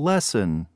lesson